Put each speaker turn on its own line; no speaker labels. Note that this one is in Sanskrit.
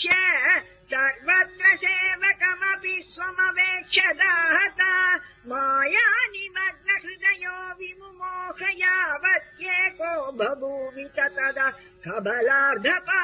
सर्वत्र सेवकमपि स्वमवेक्ष दाहता मायानि हृदयो विमुमोह यावत्येको बभूवित तदा कबलार्धपा